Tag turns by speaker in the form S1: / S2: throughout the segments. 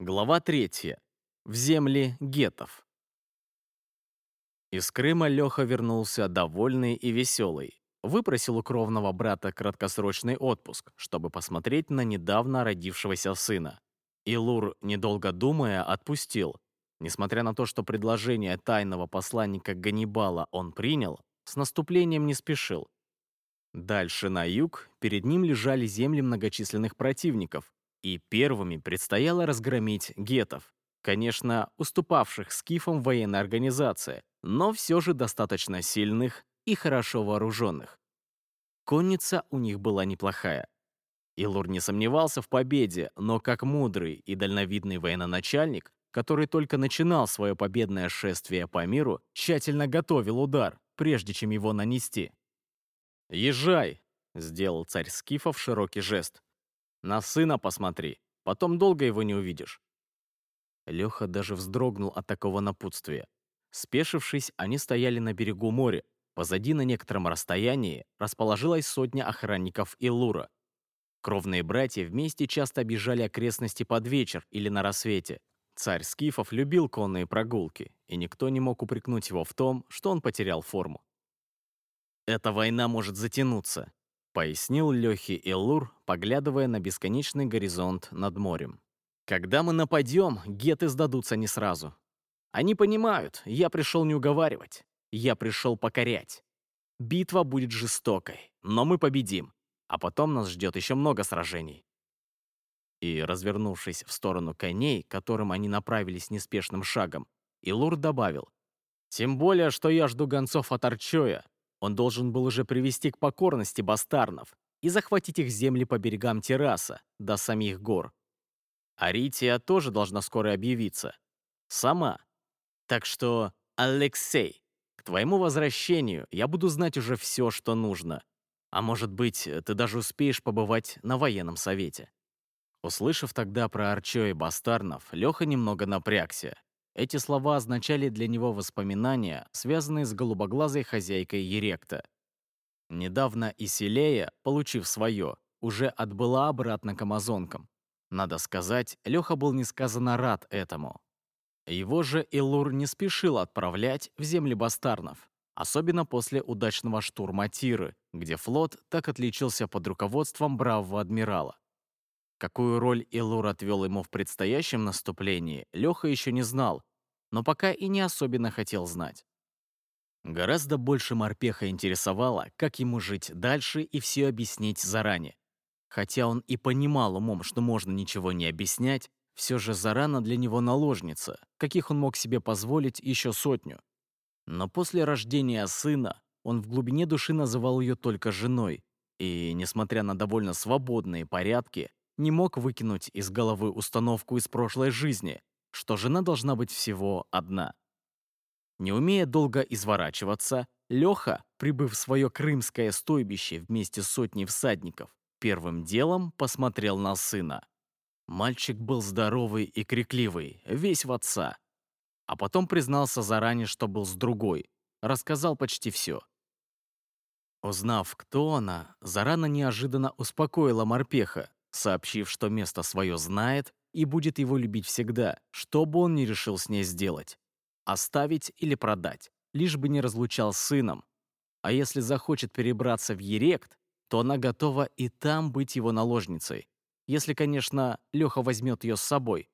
S1: Глава 3. В земли гетов. Из Крыма Леха вернулся довольный и веселый. Выпросил у кровного брата краткосрочный отпуск, чтобы посмотреть на недавно родившегося сына. Илур, недолго думая, отпустил. Несмотря на то, что предложение тайного посланника Ганнибала он принял, с наступлением не спешил. Дальше на юг перед ним лежали земли многочисленных противников, и первыми предстояло разгромить гетов. Конечно, уступавших скифам военной организации, но все же достаточно сильных и хорошо вооруженных. Конница у них была неплохая. Илур не сомневался в победе, но как мудрый и дальновидный военачальник, который только начинал свое победное шествие по миру, тщательно готовил удар, прежде чем его нанести. «Езжай!» — сделал царь скифов широкий жест. На сына посмотри, потом долго его не увидишь». Леха даже вздрогнул от такого напутствия. Спешившись, они стояли на берегу моря. Позади на некотором расстоянии расположилась сотня охранников Илура. Кровные братья вместе часто обижали окрестности под вечер или на рассвете. Царь Скифов любил конные прогулки, и никто не мог упрекнуть его в том, что он потерял форму. «Эта война может затянуться», пояснил Лехи Эллур, поглядывая на бесконечный горизонт над морем. «Когда мы нападем, геты сдадутся не сразу. Они понимают, я пришел не уговаривать, я пришел покорять. Битва будет жестокой, но мы победим, а потом нас ждет еще много сражений». И, развернувшись в сторону коней, которым они направились неспешным шагом, Илур добавил, «Тем более, что я жду гонцов от Арчоя, он должен был уже привести к покорности бастарнов и захватить их земли по берегам терраса, до самих гор. Арития тоже должна скоро объявиться. Сама. Так что, Алексей, к твоему возвращению я буду знать уже все, что нужно. А может быть, ты даже успеешь побывать на военном совете. Услышав тогда про Арчо и Бастарнов, Леха немного напрягся. Эти слова означали для него воспоминания, связанные с голубоглазой хозяйкой Еректа. Недавно Исилея, получив свое, уже отбыла обратно к амазонкам. Надо сказать, Леха был несказанно рад этому. Его же Илур не спешил отправлять в земли бастарнов, особенно после удачного штурма Тиры, где флот так отличился под руководством бравого адмирала. Какую роль Илур отвел ему в предстоящем наступлении, Леха еще не знал, но пока и не особенно хотел знать. Гораздо больше морпеха интересовало, как ему жить дальше и все объяснить заранее. Хотя он и понимал умом, что можно ничего не объяснять, все же Зарана для него наложница, каких он мог себе позволить еще сотню. Но после рождения сына он в глубине души называл ее только женой, и, несмотря на довольно свободные порядки, не мог выкинуть из головы установку из прошлой жизни, что жена должна быть всего одна. Не умея долго изворачиваться, Леха, прибыв в свое крымское стойбище вместе с сотней всадников, первым делом посмотрел на сына. Мальчик был здоровый и крикливый, весь в отца. А потом признался заранее, что был с другой, рассказал почти все. Узнав, кто она, Зарана неожиданно успокоила морпеха, сообщив, что место свое знает и будет его любить всегда, что бы он ни решил с ней сделать. Оставить или продать, лишь бы не разлучал с сыном. А если захочет перебраться в Ерект, то она готова и там быть его наложницей. Если, конечно, Леха возьмет ее с собой.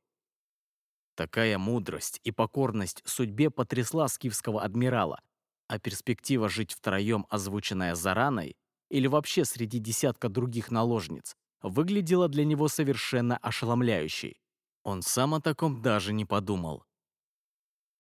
S1: Такая мудрость и покорность судьбе потрясла скифского адмирала, а перспектива жить втроем, озвученная Зараной, или вообще среди десятка других наложниц, выглядела для него совершенно ошеломляющей. Он сам о таком даже не подумал.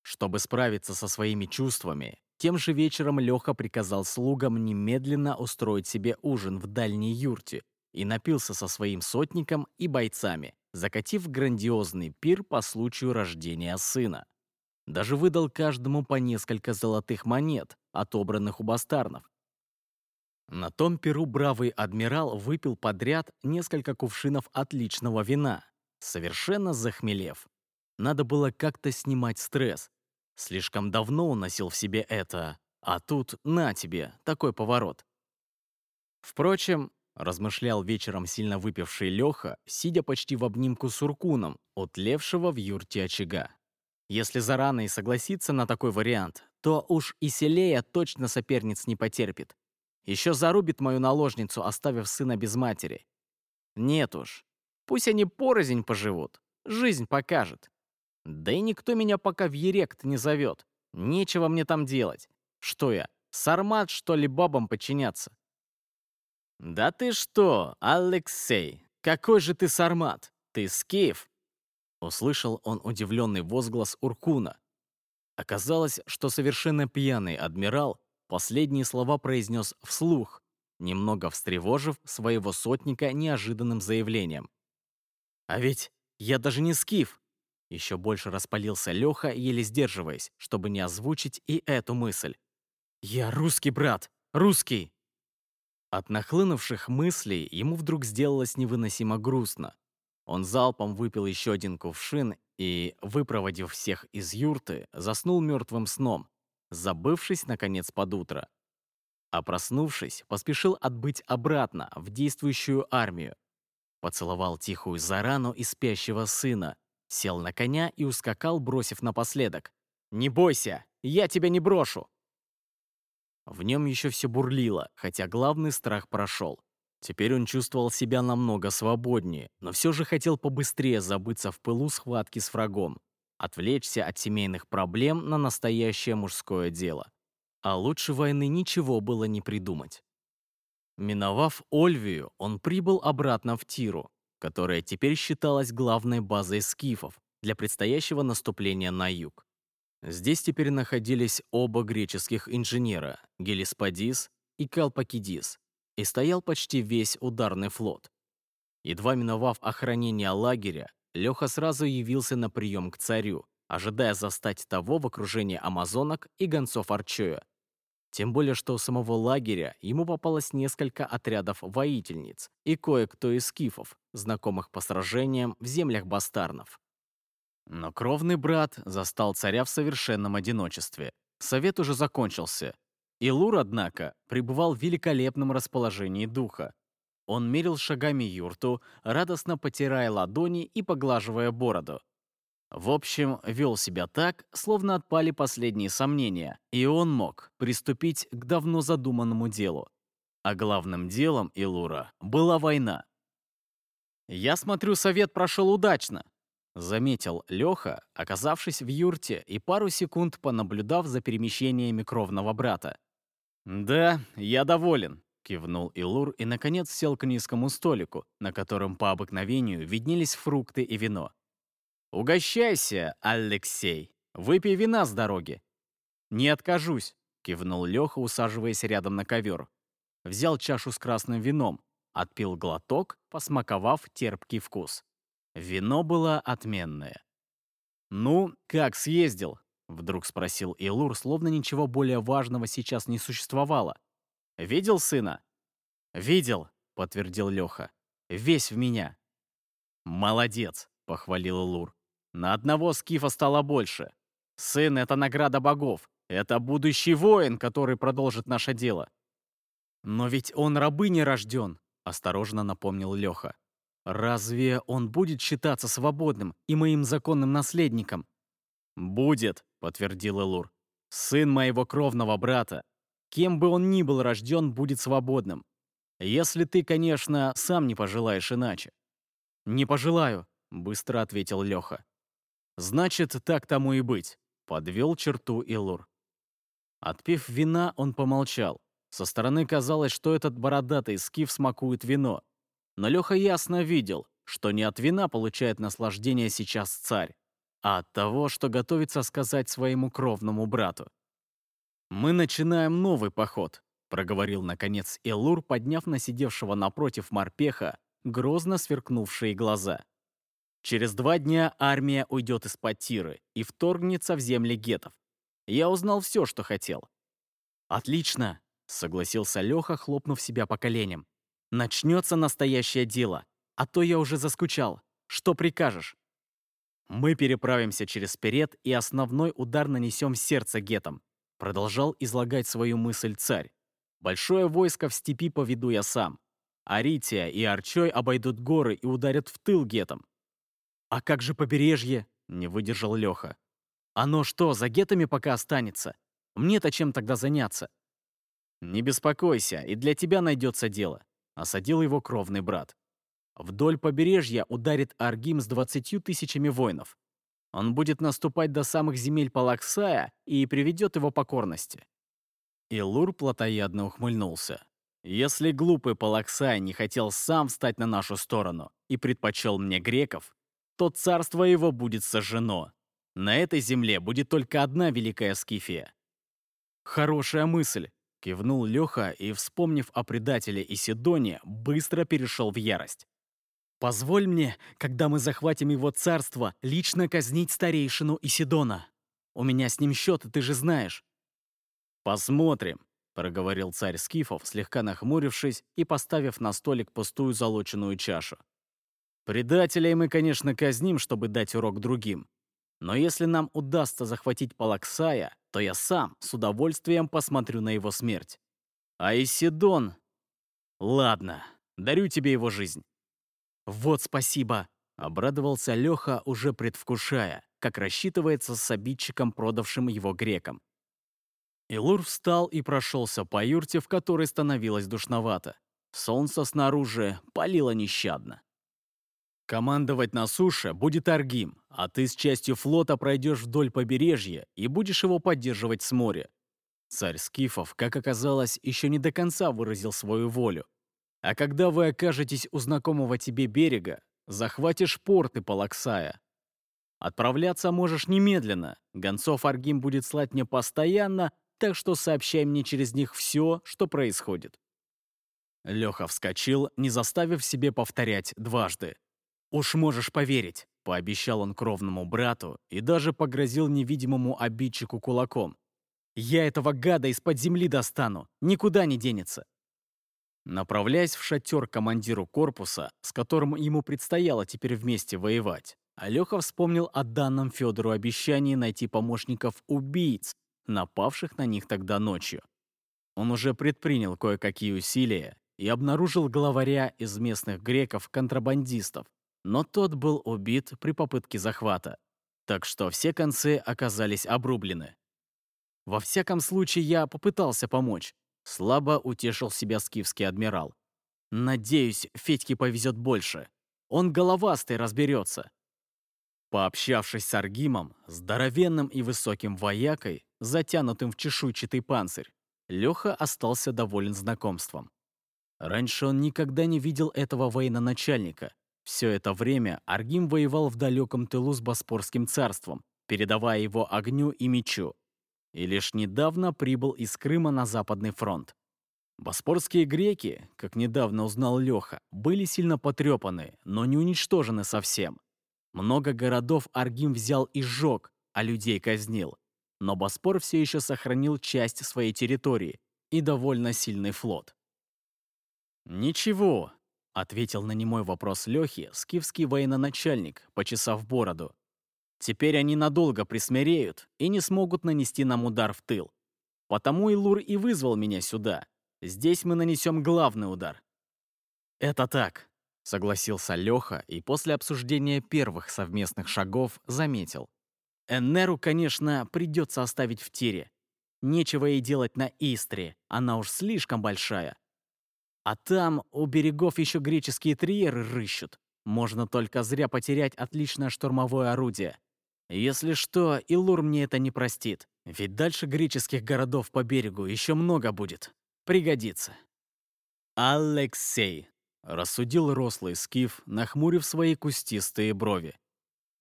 S1: Чтобы справиться со своими чувствами, тем же вечером Леха приказал слугам немедленно устроить себе ужин в дальней юрте и напился со своим сотником и бойцами, закатив грандиозный пир по случаю рождения сына. Даже выдал каждому по несколько золотых монет, отобранных у бастарнов, на том перу бравый адмирал выпил подряд несколько кувшинов отличного вина, совершенно захмелев. Надо было как-то снимать стресс. Слишком давно он носил в себе это, а тут, на тебе, такой поворот. Впрочем, размышлял вечером сильно выпивший Леха, сидя почти в обнимку с Уркуном, утлевшего в юрте очага. Если зарано и согласится на такой вариант, то уж и Селея точно соперниц не потерпит. Еще зарубит мою наложницу, оставив сына без матери. Нет уж, пусть они порознь поживут, жизнь покажет. Да и никто меня пока в Ерект не зовет. Нечего мне там делать. Что я, сармат, что ли, бабам подчиняться? Да ты что, Алексей, какой же ты сармат? Ты скиф? Услышал он удивленный возглас Уркуна. Оказалось, что совершенно пьяный адмирал последние слова произнес вслух, немного встревожив своего сотника неожиданным заявлением. «А ведь я даже не скиф!» Еще больше распалился Леха, еле сдерживаясь, чтобы не озвучить и эту мысль. «Я русский брат! Русский!» От нахлынувших мыслей ему вдруг сделалось невыносимо грустно. Он залпом выпил еще один кувшин и, выпроводив всех из юрты, заснул мертвым сном, забывшись, наконец, под утро. А проснувшись, поспешил отбыть обратно в действующую армию. Поцеловал тихую Зарану и спящего сына, сел на коня и ускакал, бросив напоследок. «Не бойся, я тебя не брошу!» В нем еще все бурлило, хотя главный страх прошел. Теперь он чувствовал себя намного свободнее, но все же хотел побыстрее забыться в пылу схватки с врагом, отвлечься от семейных проблем на настоящее мужское дело. А лучше войны ничего было не придумать. Миновав Ольвию, он прибыл обратно в Тиру, которая теперь считалась главной базой скифов для предстоящего наступления на юг. Здесь теперь находились оба греческих инженера – Гелиспадис и Калпакидис, и стоял почти весь ударный флот. Едва миновав охранение лагеря, Леха сразу явился на прием к царю, ожидая застать того в окружении амазонок и гонцов Арчоя. Тем более, что у самого лагеря ему попалось несколько отрядов воительниц и кое-кто из скифов, знакомых по сражениям в землях бастарнов. Но кровный брат застал царя в совершенном одиночестве. Совет уже закончился. Илур, однако, пребывал в великолепном расположении духа. Он мерил шагами юрту, радостно потирая ладони и поглаживая бороду. В общем, вел себя так, словно отпали последние сомнения, и он мог приступить к давно задуманному делу. А главным делом Илура была война. «Я смотрю, совет прошел удачно», — заметил Леха, оказавшись в юрте и пару секунд понаблюдав за перемещениями кровного брата. «Да, я доволен», Кивнул Илур и, наконец, сел к низкому столику, на котором по обыкновению виднелись фрукты и вино. «Угощайся, Алексей! Выпей вина с дороги!» «Не откажусь!» — кивнул Леха, усаживаясь рядом на ковер. Взял чашу с красным вином, отпил глоток, посмаковав терпкий вкус. Вино было отменное. «Ну, как съездил?» — вдруг спросил Илур, словно ничего более важного сейчас не существовало. Видел сына?» «Видел», — подтвердил Леха. «Весь в меня». «Молодец», — похвалил Лур. «На одного скифа стало больше. Сын — это награда богов. Это будущий воин, который продолжит наше дело». «Но ведь он рабы рожден», — осторожно напомнил Леха. «Разве он будет считаться свободным и моим законным наследником?» «Будет», — подтвердил Элур. «Сын моего кровного брата, Кем бы он ни был рожден, будет свободным. Если ты, конечно, сам не пожелаешь иначе. «Не пожелаю», — быстро ответил Леха. «Значит, так тому и быть», — подвел черту Илур. Отпив вина, он помолчал. Со стороны казалось, что этот бородатый скиф смакует вино. Но Леха ясно видел, что не от вина получает наслаждение сейчас царь, а от того, что готовится сказать своему кровному брату. «Мы начинаем новый поход», — проговорил, наконец, Элур, подняв на сидевшего напротив морпеха грозно сверкнувшие глаза. «Через два дня армия уйдет из-под Тиры и вторгнется в земли гетов. Я узнал все, что хотел». «Отлично», — согласился Леха, хлопнув себя по коленям. «Начнется настоящее дело, а то я уже заскучал. Что прикажешь?» «Мы переправимся через Перед и основной удар нанесем сердце гетам. Продолжал излагать свою мысль царь. «Большое войско в степи поведу я сам. Арития и Арчой обойдут горы и ударят в тыл гетам. «А как же побережье?» — не выдержал Леха. «Оно что, за гетами пока останется? Мне-то чем тогда заняться?» «Не беспокойся, и для тебя найдется дело», — осадил его кровный брат. «Вдоль побережья ударит Аргим с двадцатью тысячами воинов. Он будет наступать до самых земель Палаксая и приведет его покорности». Илур плотоядно ухмыльнулся. «Если глупый Палаксай не хотел сам встать на нашу сторону и предпочел мне греков, то царство его будет сожжено. На этой земле будет только одна великая Скифия». «Хорошая мысль», — кивнул Леха и, вспомнив о предателе Исидоне, быстро перешел в ярость. «Позволь мне, когда мы захватим его царство, лично казнить старейшину Исидона. У меня с ним счеты, ты же знаешь». «Посмотрим», — проговорил царь Скифов, слегка нахмурившись и поставив на столик пустую залоченную чашу. «Предателей мы, конечно, казним, чтобы дать урок другим. Но если нам удастся захватить Палаксая, то я сам с удовольствием посмотрю на его смерть. А Исидон... Ладно, дарю тебе его жизнь. «Вот спасибо!» — обрадовался Леха, уже предвкушая, как рассчитывается с обидчиком, продавшим его грекам. Илур встал и прошелся по юрте, в которой становилось душновато. Солнце снаружи палило нещадно. Командовать на суше будет Аргим, а ты с частью флота пройдешь вдоль побережья и будешь его поддерживать с моря. Царь Скифов, как оказалось, еще не до конца выразил свою волю, а когда вы окажетесь у знакомого тебе берега, захватишь порты Палаксая. Отправляться можешь немедленно. Гонцов Аргим будет слать мне постоянно, так что сообщай мне через них все, что происходит». Леха вскочил, не заставив себе повторять дважды. «Уж можешь поверить», — пообещал он кровному брату и даже погрозил невидимому обидчику кулаком. «Я этого гада из-под земли достану, никуда не денется. Направляясь в шатер командиру корпуса, с которым ему предстояло теперь вместе воевать, Алёха вспомнил о данном Федору обещании найти помощников убийц, напавших на них тогда ночью. Он уже предпринял кое-какие усилия и обнаружил главаря из местных греков-контрабандистов, но тот был убит при попытке захвата, так что все концы оказались обрублены. Во всяком случае, я попытался помочь, Слабо утешил себя скифский адмирал. «Надеюсь, Федьке повезет больше. Он головастый разберется». Пообщавшись с Аргимом, здоровенным и высоким воякой, затянутым в чешуйчатый панцирь, Леха остался доволен знакомством. Раньше он никогда не видел этого военачальника. Все это время Аргим воевал в далеком тылу с Боспорским царством, передавая его огню и мечу и лишь недавно прибыл из Крыма на Западный фронт. Боспорские греки, как недавно узнал Леха, были сильно потрепаны, но не уничтожены совсем. Много городов Аргим взял и сжег, а людей казнил. Но Боспор все еще сохранил часть своей территории и довольно сильный флот. «Ничего», — ответил на немой вопрос Лехи скифский военачальник, почесав бороду. Теперь они надолго присмиреют и не смогут нанести нам удар в тыл. Потому Илур и вызвал меня сюда. Здесь мы нанесем главный удар. Это так, согласился Леха и после обсуждения первых совместных шагов заметил. Эннеру, конечно, придется оставить в тире. Нечего ей делать на Истре, она уж слишком большая. А там у берегов еще греческие триеры рыщут. Можно только зря потерять отличное штурмовое орудие. Если что, Илур мне это не простит. Ведь дальше греческих городов по берегу еще много будет. Пригодится. «Алексей», — рассудил рослый скиф, нахмурив свои кустистые брови.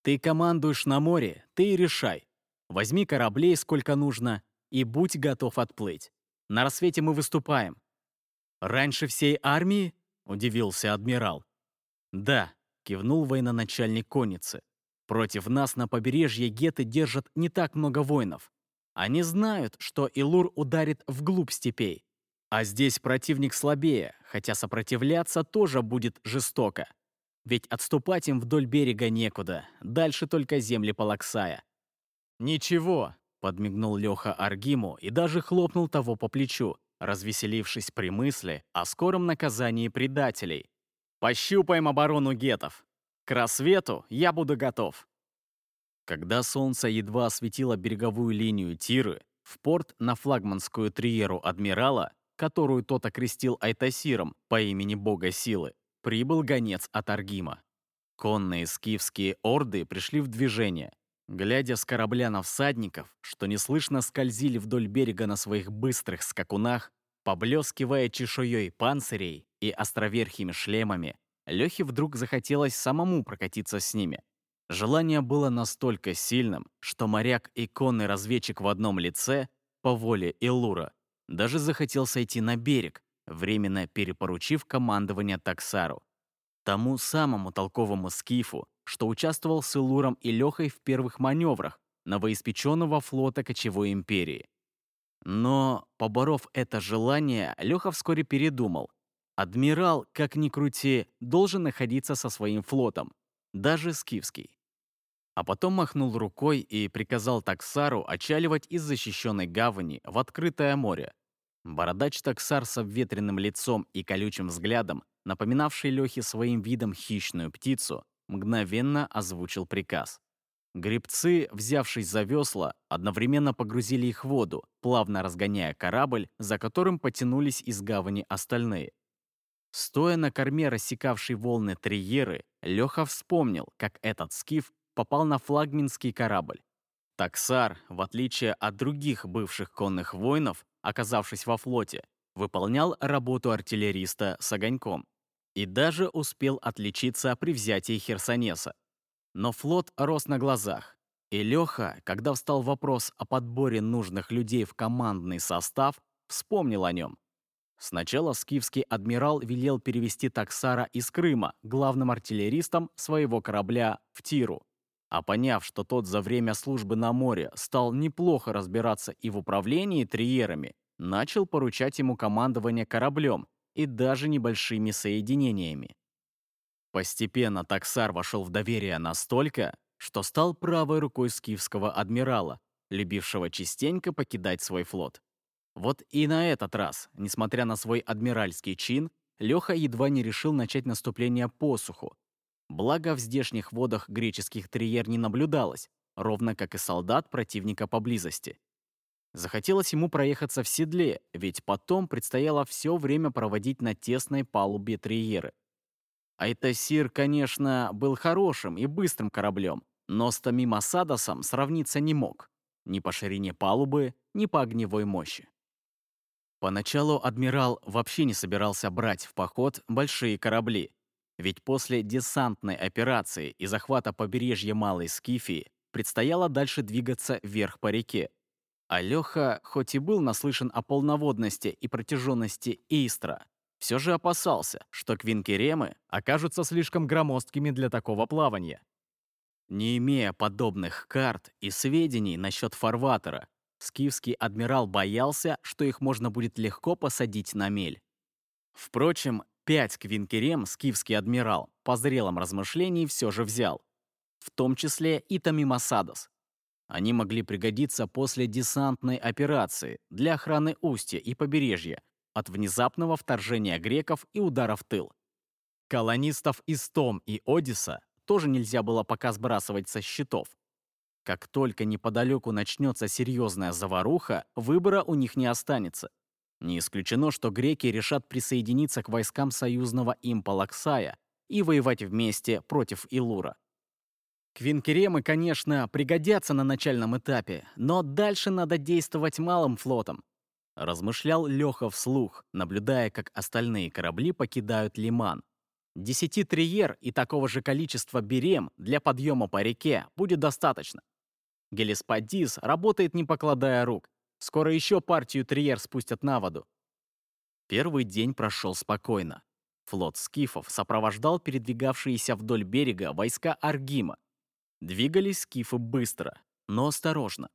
S1: «Ты командуешь на море, ты и решай. Возьми кораблей сколько нужно и будь готов отплыть. На рассвете мы выступаем». «Раньше всей армии?» — удивился адмирал. «Да», — кивнул военачальник конницы. Против нас на побережье геты держат не так много воинов. Они знают, что Илур ударит вглубь степей. А здесь противник слабее, хотя сопротивляться тоже будет жестоко. Ведь отступать им вдоль берега некуда, дальше только земли Палаксая. «Ничего», — подмигнул Леха Аргиму и даже хлопнул того по плечу. развеселившись при мысли о скором наказании предателей. «Пощупаем оборону гетов. К рассвету я буду готов». Когда солнце едва осветило береговую линию Тиры, в порт на флагманскую триеру адмирала, которую тот окрестил Айтасиром по имени бога силы, прибыл гонец от Аргима. Конные скифские орды пришли в движение. Глядя с корабля на всадников, что неслышно скользили вдоль берега на своих быстрых скакунах, поблескивая чешуей панцирей и островерхими шлемами, Лехе вдруг захотелось самому прокатиться с ними. Желание было настолько сильным, что моряк и конный разведчик в одном лице, по воле Илура, даже захотел сойти на берег, временно перепоручив командование Таксару. Тому самому толковому скифу, что участвовал с Илуром и Лехой в первых маневрах новоиспеченного флота Кочевой империи. Но, поборов это желание, Леха вскоре передумал. Адмирал, как ни крути, должен находиться со своим флотом, даже скифский. А потом махнул рукой и приказал Таксару отчаливать из защищенной гавани в открытое море. Бородач Таксар с обветренным лицом и колючим взглядом, напоминавший Лехе своим видом хищную птицу, мгновенно озвучил приказ. Гребцы, взявшись за весла, одновременно погрузили их в воду, плавно разгоняя корабль, за которым потянулись из гавани остальные. Стоя на корме рассекавшей волны Триеры, Леха вспомнил, как этот скиф попал на флагманский корабль. Таксар, в отличие от других бывших конных воинов, оказавшись во флоте, выполнял работу артиллериста с огоньком и даже успел отличиться при взятии Херсонеса. Но флот рос на глазах, и Леха, когда встал вопрос о подборе нужных людей в командный состав, вспомнил о нем. Сначала скифский адмирал велел перевести Таксара из Крыма главным артиллеристом своего корабля в Тиру. А поняв, что тот за время службы на море стал неплохо разбираться и в управлении триерами, начал поручать ему командование кораблем и даже небольшими соединениями. Постепенно таксар вошел в доверие настолько, что стал правой рукой скифского адмирала, любившего частенько покидать свой флот. Вот и на этот раз, несмотря на свой адмиральский чин, Леха едва не решил начать наступление по суху. Благо, в здешних водах греческих триер не наблюдалось, ровно как и солдат противника поблизости. Захотелось ему проехаться в седле, ведь потом предстояло все время проводить на тесной палубе Триеры. Айтасир, конечно, был хорошим и быстрым кораблем, но с Томим Асадосом сравниться не мог. Ни по ширине палубы, ни по огневой мощи. Поначалу адмирал вообще не собирался брать в поход большие корабли, ведь после десантной операции и захвата побережья Малой Скифии предстояло дальше двигаться вверх по реке, Алёха, хоть и был наслышан о полноводности и протяженности Истра, все же опасался, что квинкеремы окажутся слишком громоздкими для такого плавания. Не имея подобных карт и сведений насчет фарватера, скифский адмирал боялся, что их можно будет легко посадить на мель. Впрочем, пять квинкерем скифский адмирал по зрелом размышлении все же взял, в том числе и Тамимасадос, они могли пригодиться после десантной операции для охраны устья и побережья от внезапного вторжения греков и удара в тыл. Колонистов из Том и Одисса тоже нельзя было пока сбрасывать со счетов. Как только неподалеку начнется серьезная заваруха, выбора у них не останется. Не исключено, что греки решат присоединиться к войскам союзного им Палаксая и воевать вместе против Илура. Квинкеремы, конечно, пригодятся на начальном этапе, но дальше надо действовать малым флотом. Размышлял Леха вслух, наблюдая, как остальные корабли покидают лиман. Десяти триер и такого же количества берем для подъема по реке будет достаточно. Гелиспадис работает не покладая рук. Скоро еще партию триер спустят на воду. Первый день прошел спокойно. Флот скифов сопровождал передвигавшиеся вдоль берега войска Аргима, Двигались скифы быстро, но осторожно.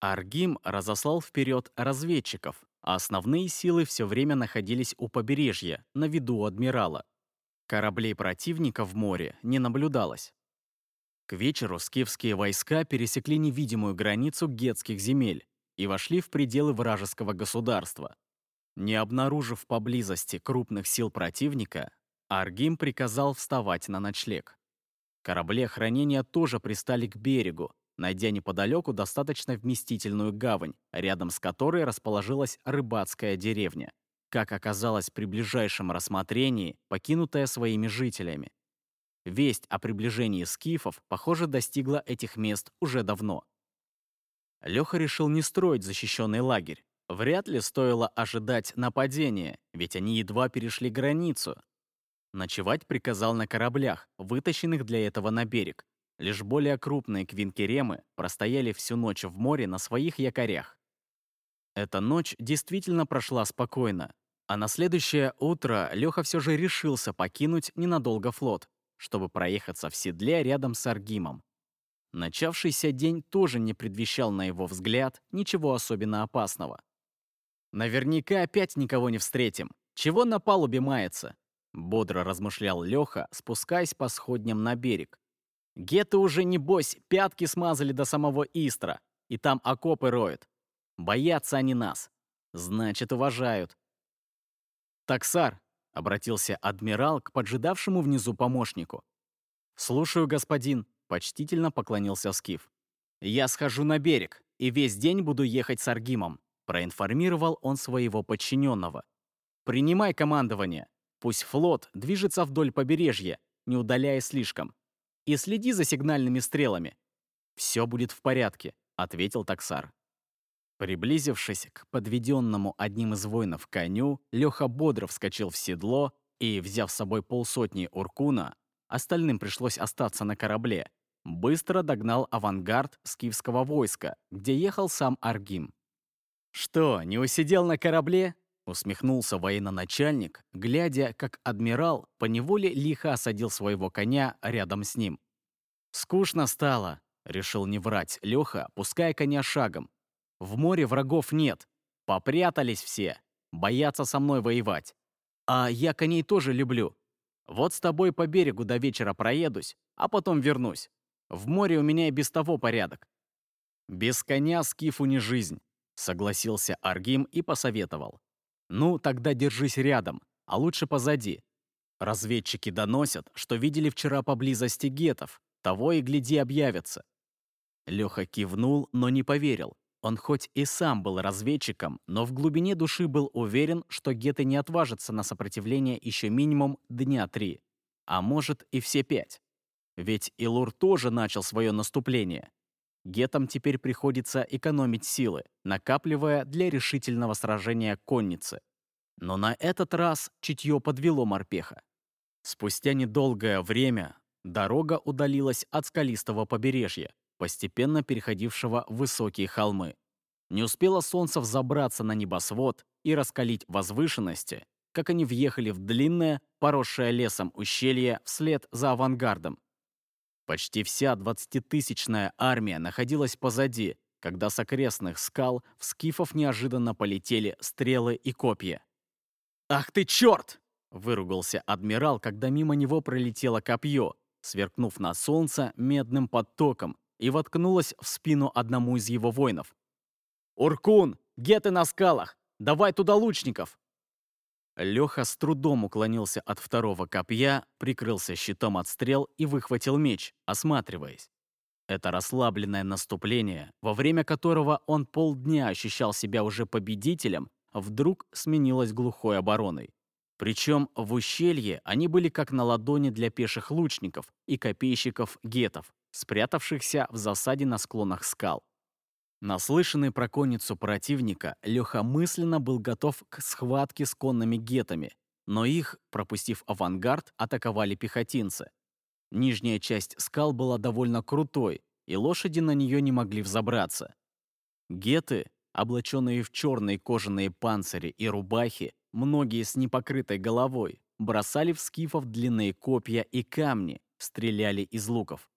S1: Аргим разослал вперед разведчиков, а основные силы все время находились у побережья, на виду адмирала. Кораблей противника в море не наблюдалось. К вечеру скифские войска пересекли невидимую границу гетских земель и вошли в пределы вражеского государства. Не обнаружив поблизости крупных сил противника, Аргим приказал вставать на ночлег. Корабли охранения тоже пристали к берегу, найдя неподалеку достаточно вместительную гавань, рядом с которой расположилась рыбацкая деревня, как оказалось при ближайшем рассмотрении, покинутая своими жителями. Весть о приближении скифов, похоже, достигла этих мест уже давно. Леха решил не строить защищенный лагерь. Вряд ли стоило ожидать нападения, ведь они едва перешли границу. Ночевать приказал на кораблях, вытащенных для этого на берег, Лишь более крупные квинкеремы простояли всю ночь в море на своих якорях. Эта ночь действительно прошла спокойно, а на следующее утро Леха все же решился покинуть ненадолго флот, чтобы проехаться в седле рядом с Аргимом. Начавшийся день тоже не предвещал, на его взгляд, ничего особенно опасного. «Наверняка опять никого не встретим. Чего на палубе мается?» Бодро размышлял Леха, спускаясь по сходням на берег, Геты уже, небось, пятки смазали до самого Истра, и там окопы роют. Боятся они нас. Значит, уважают. «Таксар», — обратился адмирал к поджидавшему внизу помощнику. «Слушаю, господин», — почтительно поклонился Скиф. «Я схожу на берег, и весь день буду ехать с Аргимом», — проинформировал он своего подчиненного. «Принимай командование. Пусть флот движется вдоль побережья, не удаляясь слишком и следи за сигнальными стрелами. Все будет в порядке», — ответил таксар. Приблизившись к подведенному одним из воинов коню, Леха бодро вскочил в седло и, взяв с собой полсотни уркуна, остальным пришлось остаться на корабле, быстро догнал авангард скифского войска, где ехал сам Аргим. «Что, не усидел на корабле?» Усмехнулся военачальник, глядя, как адмирал поневоле лихо осадил своего коня рядом с ним. «Скучно стало», — решил не врать Леха, пуская коня шагом. «В море врагов нет. Попрятались все. Боятся со мной воевать. А я коней тоже люблю. Вот с тобой по берегу до вечера проедусь, а потом вернусь. В море у меня и без того порядок». «Без коня скифу не жизнь», — согласился Аргим и посоветовал. Ну, тогда держись рядом, а лучше позади. Разведчики доносят, что видели вчера поблизости гетов, того и гляди объявятся. Леха кивнул, но не поверил. Он хоть и сам был разведчиком, но в глубине души был уверен, что геты не отважатся на сопротивление еще минимум дня три, а может и все пять. Ведь Илур тоже начал свое наступление. Гетам теперь приходится экономить силы, накапливая для решительного сражения конницы. Но на этот раз чутье подвело морпеха. Спустя недолгое время дорога удалилась от скалистого побережья, постепенно переходившего в высокие холмы. Не успело солнце взобраться на небосвод и раскалить возвышенности, как они въехали в длинное, поросшее лесом ущелье вслед за авангардом, Почти вся двадцатитысячная армия находилась позади, когда с окрестных скал в скифов неожиданно полетели стрелы и копья. «Ах ты черт!» — выругался адмирал, когда мимо него пролетело копье, сверкнув на солнце медным подтоком и воткнулось в спину одному из его воинов. «Уркун! Геты на скалах! Давай туда лучников!» Леха с трудом уклонился от второго копья, прикрылся щитом от стрел и выхватил меч, осматриваясь. Это расслабленное наступление, во время которого он полдня ощущал себя уже победителем, вдруг сменилось глухой обороной. Причем в ущелье они были как на ладони для пеших лучников и копейщиков-гетов, спрятавшихся в засаде на склонах скал. Наслышанный про конницу противника, Леха мысленно был готов к схватке с конными гетами, но их, пропустив авангард, атаковали пехотинцы. Нижняя часть скал была довольно крутой, и лошади на нее не могли взобраться. Геты, облаченные в черные кожаные панцири и рубахи, многие с непокрытой головой, бросали в скифов длинные копья и камни, стреляли из луков.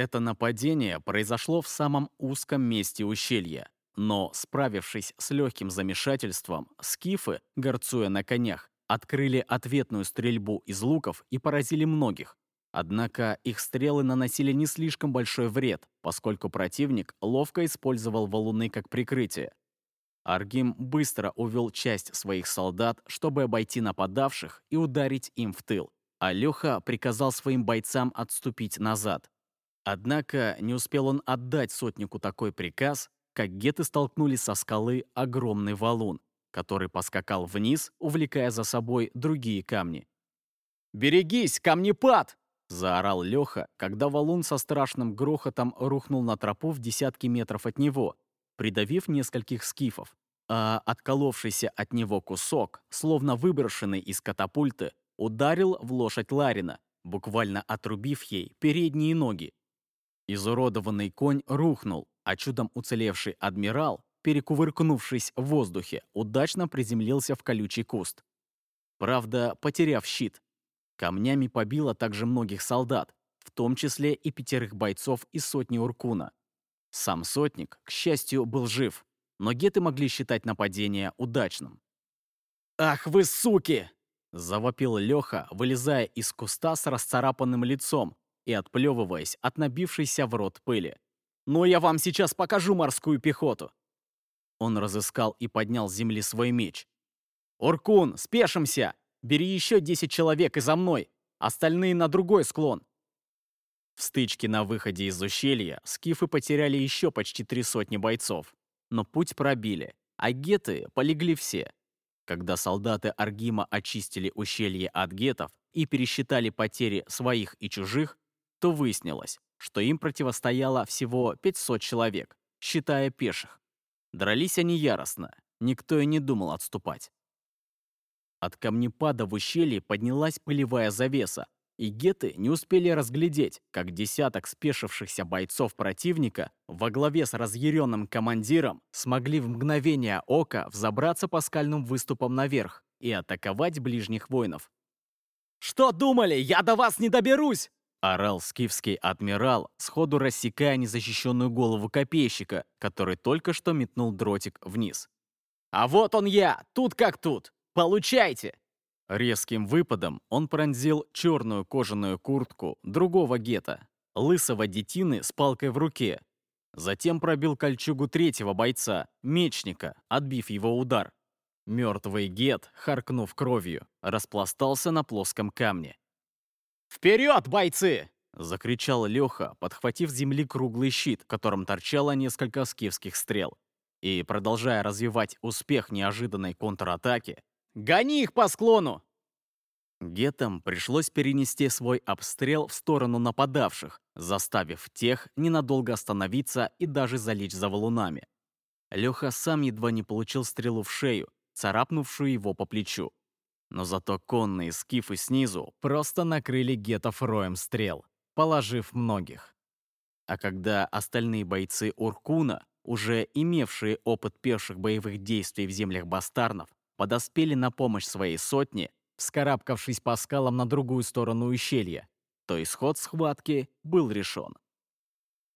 S1: Это нападение произошло в самом узком месте ущелья. Но, справившись с легким замешательством, скифы, горцуя на конях, открыли ответную стрельбу из луков и поразили многих. Однако их стрелы наносили не слишком большой вред, поскольку противник ловко использовал валуны как прикрытие. Аргим быстро увел часть своих солдат, чтобы обойти нападавших и ударить им в тыл, а Леха приказал своим бойцам отступить назад. Однако не успел он отдать сотнику такой приказ, как геты столкнули со скалы огромный валун, который поскакал вниз, увлекая за собой другие камни. «Берегись, камнепад!» — заорал Леха, когда валун со страшным грохотом рухнул на тропу в десятки метров от него, придавив нескольких скифов, а отколовшийся от него кусок, словно выброшенный из катапульты, ударил в лошадь Ларина, буквально отрубив ей передние ноги. Изуродованный конь рухнул, а чудом уцелевший адмирал, перекувыркнувшись в воздухе, удачно приземлился в колючий куст. Правда, потеряв щит. Камнями побило также многих солдат, в том числе и пятерых бойцов из сотни Уркуна. Сам сотник, к счастью, был жив, но геты могли считать нападение удачным. «Ах вы суки!» — завопил Леха, вылезая из куста с расцарапанным лицом и отплевываясь от набившейся в рот пыли. «Ну я вам сейчас покажу морскую пехоту!» Он разыскал и поднял с земли свой меч. «Уркун, спешимся! Бери еще десять человек и за мной! Остальные на другой склон!» В стычке на выходе из ущелья скифы потеряли еще почти три сотни бойцов, но путь пробили, а геты полегли все. Когда солдаты Аргима очистили ущелье от гетов и пересчитали потери своих и чужих, то выяснилось, что им противостояло всего 500 человек, считая пеших. Дрались они яростно, никто и не думал отступать. От камнепада в ущелье поднялась пылевая завеса, и геты не успели разглядеть, как десяток спешившихся бойцов противника во главе с разъяренным командиром смогли в мгновение ока взобраться по скальным выступам наверх и атаковать ближних воинов. «Что думали? Я до вас не доберусь!» Орал скифский адмирал, сходу рассекая незащищенную голову копейщика, который только что метнул дротик вниз. «А вот он я! Тут как тут! Получайте!» Резким выпадом он пронзил черную кожаную куртку другого гета, лысого детины с палкой в руке. Затем пробил кольчугу третьего бойца, мечника, отбив его удар. Мертвый гет, харкнув кровью, распластался на плоском камне. «Вперед, бойцы!» — закричал Леха, подхватив с земли круглый щит, в котором торчало несколько скифских стрел. И, продолжая развивать успех неожиданной контратаки, Гони их по склону!» Гетам пришлось перенести свой обстрел в сторону нападавших, заставив тех ненадолго остановиться и даже залечь за валунами. Леха сам едва не получил стрелу в шею, царапнувшую его по плечу. Но зато конные скифы снизу просто накрыли гетов роем стрел, положив многих. А когда остальные бойцы Уркуна, уже имевшие опыт пеших боевых действий в землях бастарнов, подоспели на помощь своей сотне, вскарабкавшись по скалам на другую сторону ущелья, то исход схватки был решен.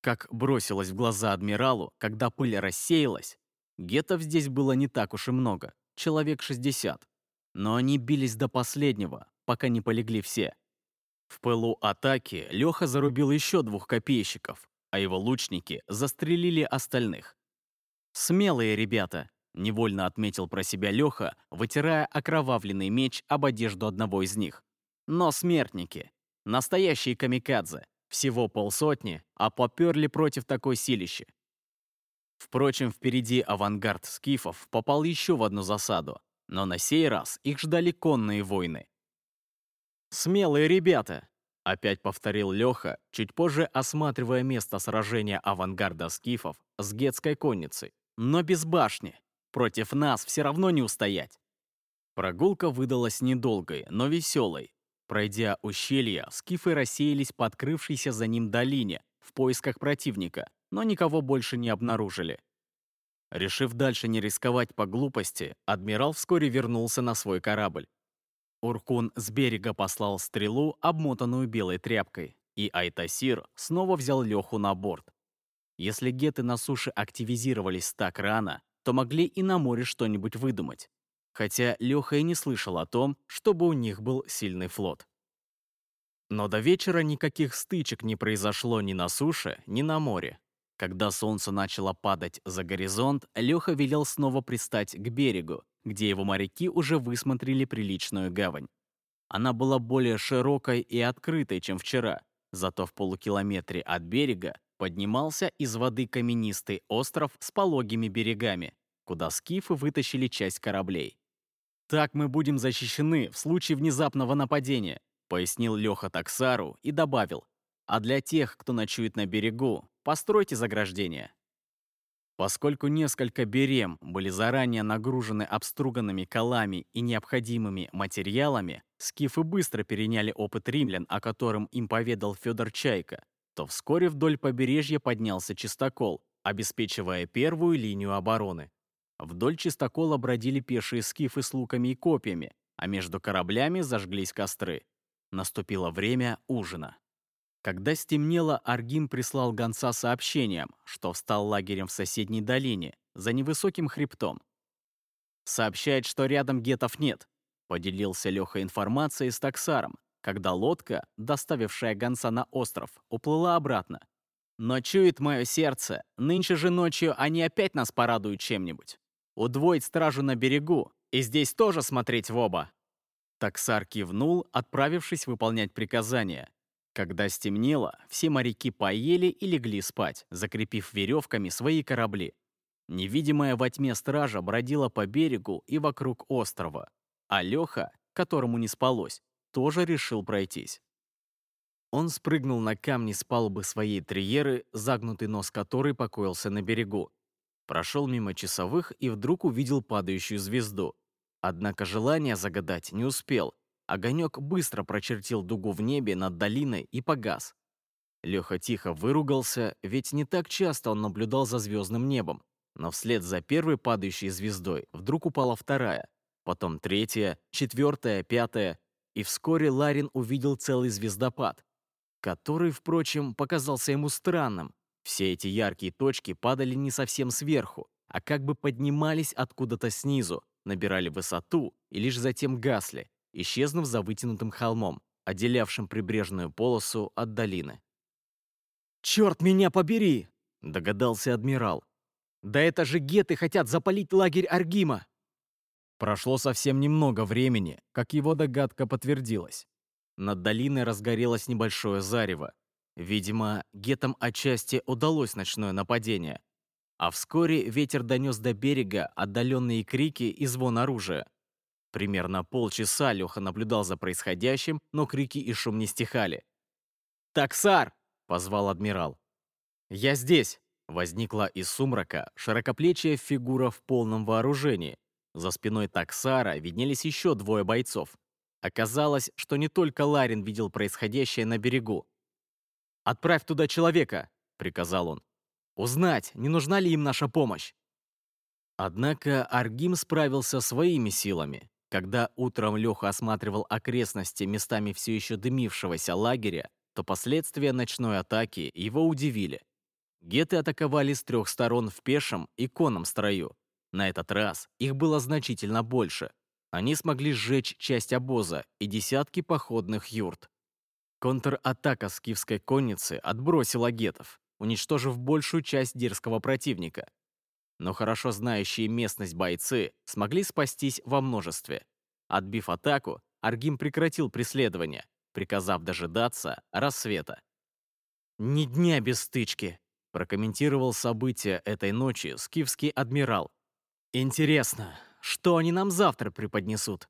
S1: Как бросилось в глаза адмиралу, когда пыль рассеялась, гетов здесь было не так уж и много, человек 60. Но они бились до последнего, пока не полегли все. В пылу атаки Леха зарубил еще двух копейщиков, а его лучники застрелили остальных. Смелые ребята, Невольно отметил про себя Леха, вытирая окровавленный меч об одежду одного из них. Но смертники. Настоящие камикадзе. Всего полсотни, а поперли против такой силищи. Впрочем, впереди авангард скифов попал еще в одну засаду, но на сей раз их ждали конные войны. «Смелые ребята!» — опять повторил Леха, чуть позже осматривая место сражения авангарда скифов с гетской конницей, но без башни. Против нас все равно не устоять. Прогулка выдалась недолгой, но веселой. Пройдя ущелье, скифы рассеялись по открывшейся за ним долине в поисках противника, но никого больше не обнаружили. Решив дальше не рисковать по глупости, адмирал вскоре вернулся на свой корабль. Уркун с берега послал стрелу, обмотанную белой тряпкой, и Айтасир снова взял Леху на борт. Если геты на суше активизировались так рано, то могли и на море что-нибудь выдумать. Хотя Леха и не слышал о том, чтобы у них был сильный флот. Но до вечера никаких стычек не произошло ни на суше, ни на море. Когда солнце начало падать за горизонт, Леха велел снова пристать к берегу, где его моряки уже высмотрели приличную гавань. Она была более широкой и открытой, чем вчера, зато в полукилометре от берега поднимался из воды каменистый остров с пологими берегами, куда скифы вытащили часть кораблей. «Так мы будем защищены в случае внезапного нападения», пояснил Леха Таксару и добавил, «а для тех, кто ночует на берегу, постройте заграждение». Поскольку несколько берем были заранее нагружены обструганными колами и необходимыми материалами, скифы быстро переняли опыт римлян, о котором им поведал Федор Чайка, то вскоре вдоль побережья поднялся чистокол, обеспечивая первую линию обороны. Вдоль чистокола бродили пешие скифы с луками и копьями, а между кораблями зажглись костры. Наступило время ужина. Когда стемнело, Аргим прислал гонца сообщением, что встал лагерем в соседней долине, за невысоким хребтом. «Сообщает, что рядом гетов нет», — поделился Леха информацией с таксаром, когда лодка, доставившая гонца на остров, уплыла обратно. «Но чует мое сердце, нынче же ночью они опять нас порадуют чем-нибудь. Удвоить стражу на берегу, и здесь тоже смотреть в оба». Таксар кивнул, отправившись выполнять приказания, когда стемнело, все моряки поели и легли спать, закрепив веревками свои корабли. Невидимая во тьме стража бродила по берегу и вокруг острова, а Леха, которому не спалось, тоже решил пройтись. Он спрыгнул на камни с палубы своей триеры, загнутый нос которой покоился на берегу. Прошел мимо часовых и вдруг увидел падающую звезду. Однако желание загадать не успел, Огонек быстро прочертил дугу в небе над долиной и погас. Леха тихо выругался, ведь не так часто он наблюдал за звездным небом. Но вслед за первой падающей звездой вдруг упала вторая, потом третья, четвертая, пятая, и вскоре Ларин увидел целый звездопад, который, впрочем, показался ему странным. Все эти яркие точки падали не совсем сверху, а как бы поднимались откуда-то снизу, набирали высоту и лишь затем гасли, исчезнув за вытянутым холмом, отделявшим прибрежную полосу от долины.
S2: «Черт меня побери!»
S1: — догадался адмирал.
S2: «Да это же геты хотят запалить лагерь Аргима!»
S1: Прошло совсем немного времени, как его догадка подтвердилась. Над долиной разгорелось небольшое зарево. Видимо, гетам отчасти удалось ночное нападение. А вскоре ветер донес до берега отдаленные крики и звон оружия. Примерно полчаса Леха наблюдал за происходящим, но крики и шум не стихали.
S2: «Таксар!»
S1: — позвал адмирал.
S2: «Я здесь!»
S1: Возникла из сумрака широкоплечья фигура в полном вооружении. За спиной таксара виднелись еще двое бойцов. Оказалось, что не только Ларин видел происходящее на берегу.
S2: «Отправь туда человека!» — приказал он.
S1: «Узнать, не нужна ли им наша помощь?» Однако Аргим справился своими силами. Когда утром Леха осматривал окрестности местами все еще дымившегося лагеря, то последствия ночной атаки его удивили. Геты атаковали с трех сторон в пешем и конном строю. На этот раз их было значительно больше. Они смогли сжечь часть обоза и десятки походных юрт. Контратака скифской конницы отбросила гетов, уничтожив большую часть дерзкого противника но хорошо знающие местность бойцы смогли спастись во множестве. Отбив атаку, Аргим прекратил преследование, приказав дожидаться рассвета.
S2: «Ни дня без стычки», —
S1: прокомментировал события этой ночи скифский адмирал.
S2: «Интересно, что они нам завтра преподнесут?»